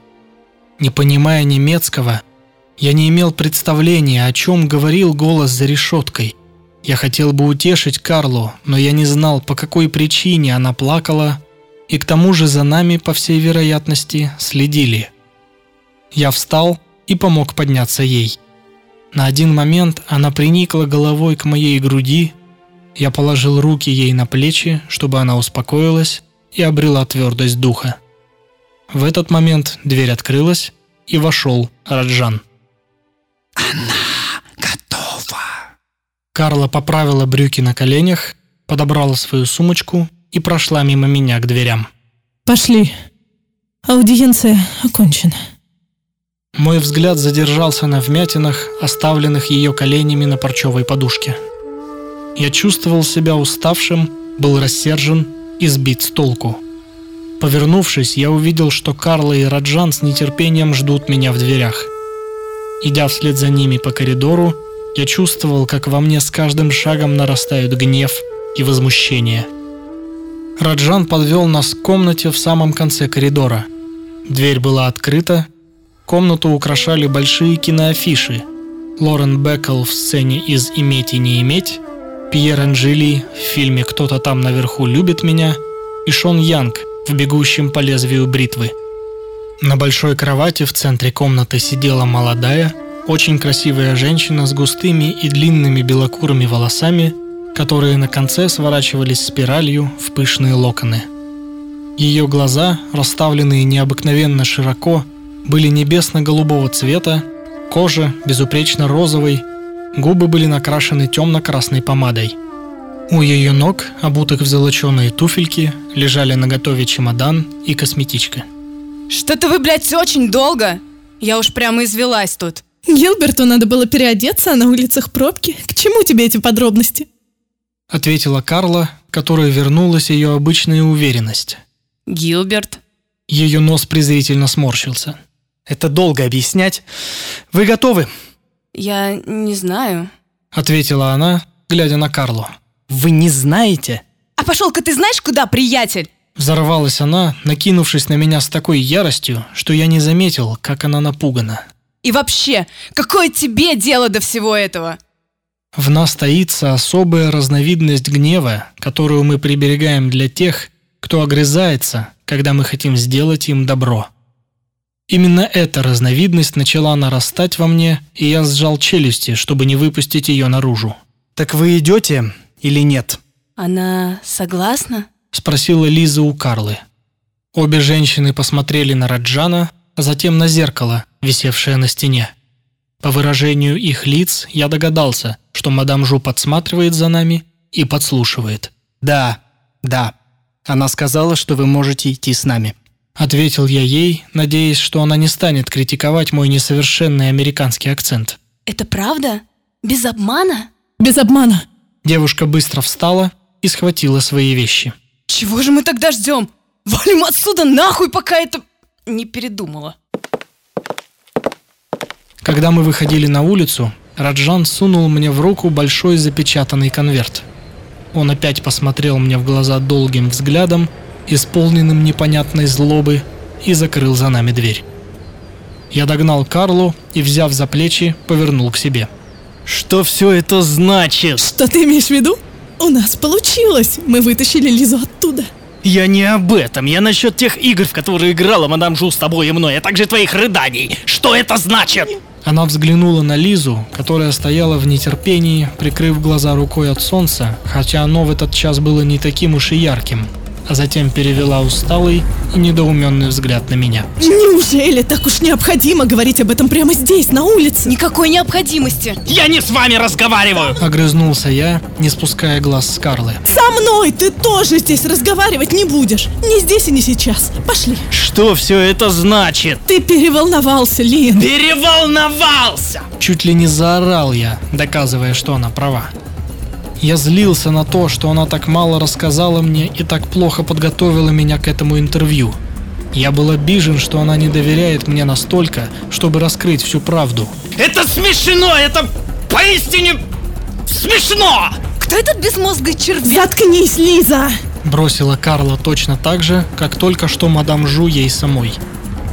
не понимая немецкого, я не имел представления, о чем говорил голос за решеткой. Я хотел бы утешить Карлу, но я не знал, по какой причине она плакала, и к тому же за нами, по всей вероятности, следили. Я встал и помог подняться ей. На один момент она приникла головой к моей груди, я положил руки ей на плечи, чтобы она успокоилась и обрела твердость духа. В этот момент дверь открылась, и вошел Раджан. Она. Карла поправила брюки на коленях, подобрала свою сумочку и прошла мимо меня к дверям. Пошли. Аудиенция окончена. Мой взгляд задержался на вмятинах, оставленных ее коленями на парчевой подушке. Я чувствовал себя уставшим, был рассержен и сбит с толку. Повернувшись, я увидел, что Карла и Раджан с нетерпением ждут меня в дверях. Идя вслед за ними по коридору, я чувствовал, как во мне с каждым шагом нарастают гнев и возмущение. Раджан подвел нас к комнате в самом конце коридора. Дверь была открыта, комнату украшали большие киноафиши. Лорен Беккел в сцене из «Иметь и не иметь», Пьер Анжели в фильме «Кто-то там наверху любит меня» и Шон Янг в бегущем по лезвию бритвы. На большой кровати в центре комнаты сидела молодая, очень красивая женщина с густыми и длинными белокурыми волосами, которые на конце сворачивались спиралью в пышные локоны. Ее глаза, расставленные необыкновенно широко, были небесно-голубого цвета, кожа безупречно розовой, губы были накрашены темно-красной помадой. У ее ног, обутых в золоченые туфельки, лежали наготове чемодан и косметичка. Что-то вы, блядь, очень долго. Я уж прямо извелась тут. Гилберту надо было переодеться, а на улицах пробки. К чему тебе эти подробности? Ответила Карла, которой вернулась ее обычная уверенность. Гилберт. Ее нос презрительно сморщился. Это долго объяснять. Вы готовы? Я не знаю. Ответила она, глядя на Карлу. Вы не знаете? А пошел-ка ты знаешь куда, приятель? Взорвалась она, накинувшись на меня с такой яростью, что я не заметил, как она напугана. И вообще, какое тебе дело до всего этого? В нас таится особая разновидность гнева, которую мы приберегаем для тех, кто огрызается, когда мы хотим сделать им добро. Именно эта разновидность начала нарастать во мне, и я сжал челюсти, чтобы не выпустить ее наружу. Так вы идете или нет? Она согласна? Спросила Лиза у Карлы. Обе женщины посмотрели на Раджана, а затем на зеркало, висевшее на стене. По выражению их лиц я догадался, что мадам Жу подсматривает за нами и подслушивает. Да, да. Она сказала, что вы можете идти с нами. Ответил я ей, надеясь, что она не станет критиковать мой несовершенный американский акцент. Это правда? Без обмана? Без обмана. Девушка быстро встала и схватила свои вещи. Чего же мы тогда ждем? Валим отсюда нахуй, пока это не передумала. Когда мы выходили на улицу, Раджан сунул мне в руку большой запечатанный конверт. Он опять посмотрел мне в глаза долгим взглядом, исполненным непонятной злобы, и закрыл за нами дверь. Я догнал Карлу и, взяв за плечи, повернул к себе. Что все это значит? Что ты имеешь в виду? У нас получилось. Мы вытащили Лизу оттуда. Я не об этом. Я насчет тех игр, в которые играла мадам Жу с тобой и мной, а также твоих рыданий. Что это значит? Она взглянула на Лизу, которая стояла в нетерпении, прикрыв глаза рукой от солнца, хотя оно в этот час было не таким уж и ярким, а затем перевела усталый и недоуменный взгляд на меня. Неужели так уж необходимо говорить об этом прямо здесь, на улице? Никакой необходимости. Я не с вами разговариваю! Огрызнулся я, не спуская глаз с Карлы. Со мной ты тоже здесь разговаривать не будешь. Не здесь и не сейчас. Пошли. Что все это значит? Ты переволновался, Лин. Переволновался! Чуть ли не заорал я, доказывая, что она права. Я злился на то, что она так мало рассказала мне и так плохо подготовила меня к этому интервью. Я был обижен, что она не доверяет мне настолько, чтобы раскрыть всю правду. Это смешно! Это поистине смешно! Кто этот безмозглый червяк? Заткнись, Лиза! Бросила Карла точно так же, как только что мадам Жу ей самой.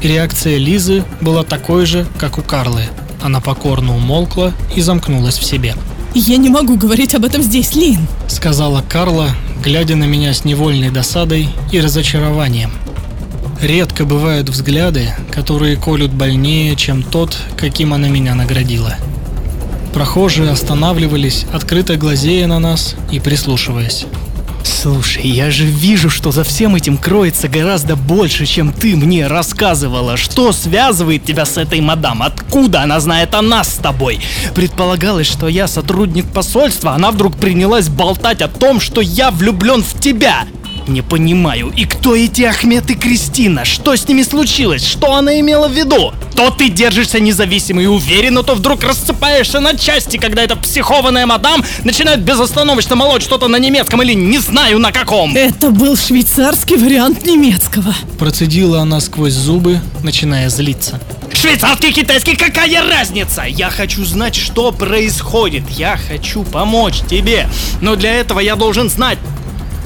И реакция Лизы была такой же, как у Карлы. Она покорно умолкла и замкнулась в себе. Я не могу говорить об этом здесь, Лин. Сказала Карла, глядя на меня с невольной досадой и разочарованием. Редко бывают взгляды, которые колют больнее, чем тот, каким она меня наградила. Прохожие останавливались, открыто глазея на нас и прислушиваясь. Слушай, я же вижу, что за всем этим кроется гораздо больше, чем ты мне рассказывала. Что связывает тебя с этой мадам? Откуда она знает о нас с тобой? Предполагалось, что я сотрудник посольства, она вдруг принялась болтать о том, что я влюблен в тебя. Не понимаю, и кто эти Ахмед и Кристина? Что с ними случилось? Что она имела в виду? То ты держишься независимо и уверенно, то вдруг рассыпаешься на части, когда эта психованная мадам начинает безостановочно молоть что-то на немецком или не знаю на каком. Это был швейцарский вариант немецкого. Процедила она сквозь зубы, начиная злиться. Швейцарский, китайский, какая разница? Я хочу знать, что происходит. Я хочу помочь тебе. Но для этого я должен знать,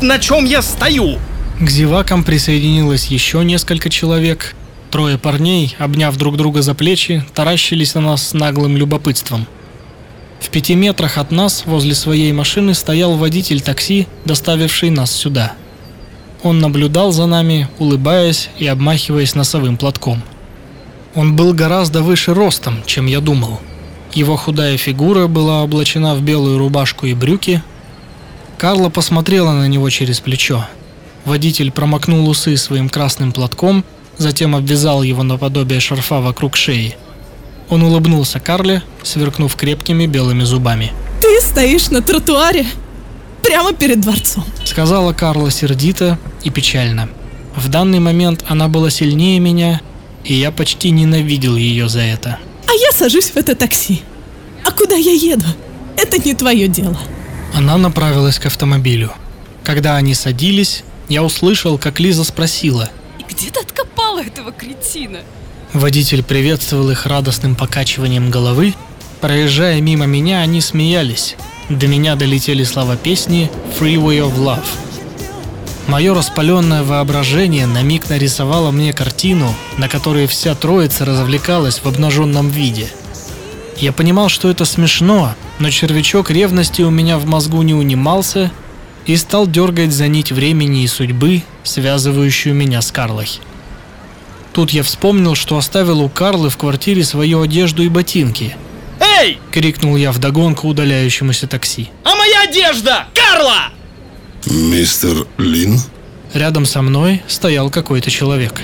на чем я стою. К зевакам присоединилось еще несколько человек. Трое парней, обняв друг друга за плечи, таращились на нас с наглым любопытством. В пяти метрах от нас, возле своей машины, стоял водитель такси, доставивший нас сюда. Он наблюдал за нами, улыбаясь и обмахиваясь носовым платком. Он был гораздо выше ростом, чем я думал. Его худая фигура была облачена в белую рубашку и брюки. Карла посмотрела на него через плечо. Водитель промокнул усы своим красным платком, затем обвязал его наподобие шарфа вокруг шеи. Он улыбнулся Карле, сверкнув крепкими белыми зубами. Ты стоишь на тротуаре? прямо перед дворцом. Сказала Карла сердито и печально. В данный момент она была сильнее меня, и я почти ненавидел ее за это. А я сажусь в это такси. А куда я еду? Это не твое дело. Она направилась к автомобилю. Когда они садились, я услышал, как Лиза спросила. И где ты откопала этого кретина? Водитель приветствовал их радостным покачиванием головы. Проезжая мимо меня, они смеялись. До меня долетели слова песни «Freeway of Love». Мое распаленное воображение на миг нарисовало мне картину, на которой вся троица развлекалась в обнаженном виде. Я понимал, что это смешно, но червячок ревности у меня в мозгу не унимался и стал дергать за нить времени и судьбы, связывающую меня с Карлой. Тут я вспомнил, что оставил у Карлы в квартире свою одежду и ботинки. Эй! — крикнул я вдогонку удаляющемуся такси. А моя одежда! Карла! Мистер Лин? Рядом со мной стоял какой-то человек.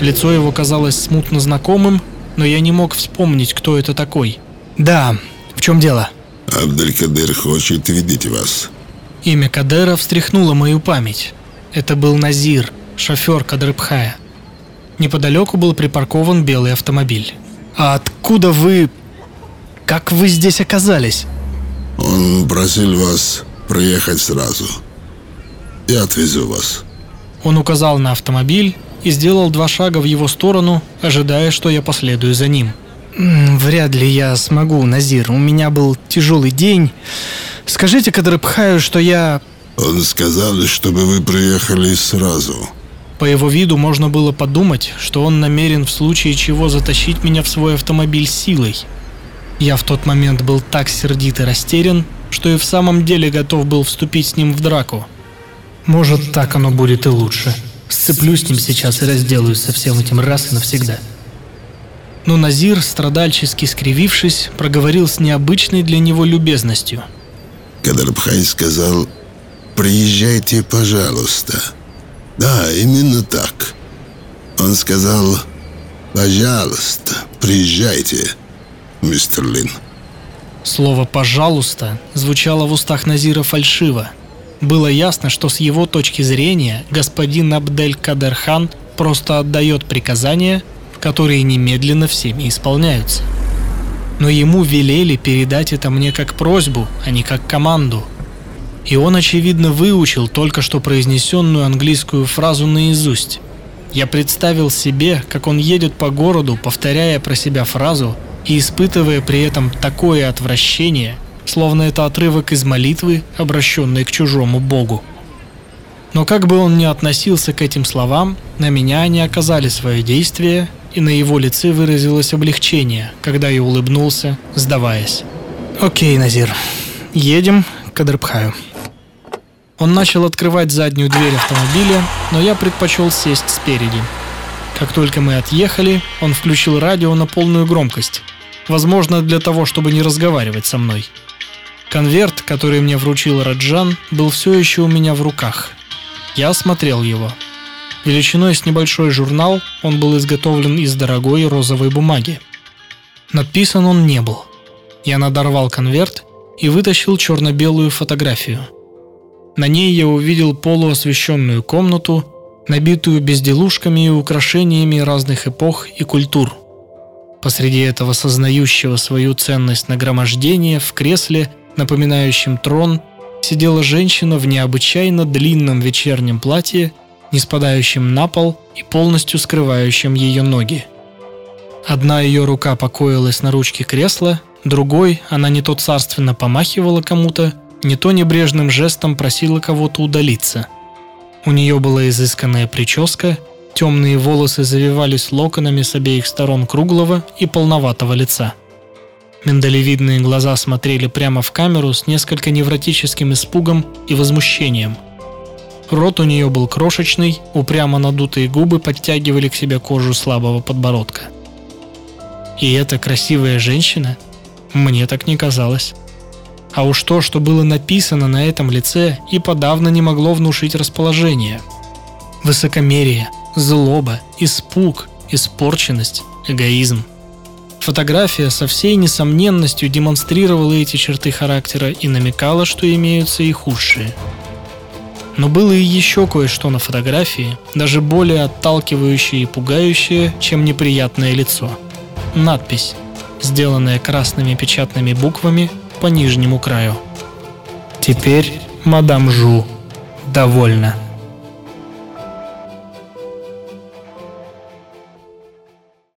Лицо его казалось смутно знакомым, но я не мог вспомнить, кто это такой. «Да, в чем дело?» Абделькадыр хочет видеть вас. Имя Кадера встряхнуло мою память. Это был Назир, шофер Кадрыбхая. Неподалеку был припаркован белый автомобиль. «А откуда вы... Как вы здесь оказались?» Он просил вас приехать сразу. Я отвезу вас. Он указал на автомобиль и сделал два шага в его сторону, ожидая, что я последую за ним. «М, «Вряд ли я смогу, Назир. У меня был тяжелый день. Скажите Кадрыбхаю, что я...» Он сказал, чтобы вы приехали сразу. По его виду можно было подумать, что он намерен в случае чего затащить меня в свой автомобиль силой. Я в тот момент был так сердит и растерян, что и в самом деле готов был вступить с ним в драку. Может, так оно будет и лучше. Сцеплюсь с ним сейчас и разделаюсь со всем этим раз и навсегда. Но Назир, страдальчески скривившись, проговорил с необычной для него любезностью. Кадрбхай сказал, приезжайте, пожалуйста. Да, именно так. Он сказал, пожалуйста, приезжайте, мистер Лин. Слово «пожалуйста» звучало в устах Назира фальшиво. Было ясно, что с его точки зрения господин Абдель Кадерхан просто отдает приказания, которые немедленно всеми исполняются. Но ему велели передать это мне как просьбу, а не как команду. И он, очевидно, выучил только что произнесенную английскую фразу наизусть. Я представил себе, как он едет по городу, повторяя про себя фразу и испытывая при этом такое отвращение, словно это отрывок из молитвы, обращенной к чужому богу. Но как бы он ни относился к этим словам, на меня они оказали свое действие, и на его лице выразилось облегчение, когда я улыбнулся, сдаваясь. «Окей, Назир, едем к Адрбхаю». Он начал открывать заднюю дверь автомобиля, но я предпочел сесть спереди. Как только мы отъехали, он включил радио на полную громкость. Возможно, для того, чтобы не разговаривать со мной. Конверт, который мне вручил Раджан, был все еще у меня в руках. Я осмотрел его. Величиной с небольшой журнал, он был изготовлен из дорогой розовой бумаги. Надписан он не был. Я надорвал конверт и вытащил черно-белую фотографию. На ней я увидел полуосвещенную комнату, набитую безделушками и украшениями разных эпох и культур. Посреди этого сознающего свою ценность нагромождения в кресле, напоминающем трон, сидела женщина в необычайно длинном вечернем платье, не спадающем на пол и полностью скрывающем ее ноги. Одна ее рука покоилась на ручке кресла, другой она не то царственно помахивала кому-то, не то небрежным жестом просила кого-то удалиться. У нее была изысканная прическа, темные волосы завивались локонами с обеих сторон круглого и полноватого лица. Миндалевидные глаза смотрели прямо в камеру с несколько невротическим испугом и возмущением. Рот у нее был крошечный, упрямо надутые губы подтягивали к себе кожу слабого подбородка. И эта красивая женщина? Мне так не казалось. А уж то, что было написано на этом лице, и подавно не могло внушить расположение. Высокомерие, злоба, испуг, испорченность, эгоизм. Фотография со всей несомненностью демонстрировала эти черты характера и намекала, что имеются и худшие. Но было и еще кое-что на фотографии, даже более отталкивающее и пугающее, чем неприятное лицо. Надпись, сделанная красными печатными буквами по нижнему краю. Теперь мадам Жу довольна.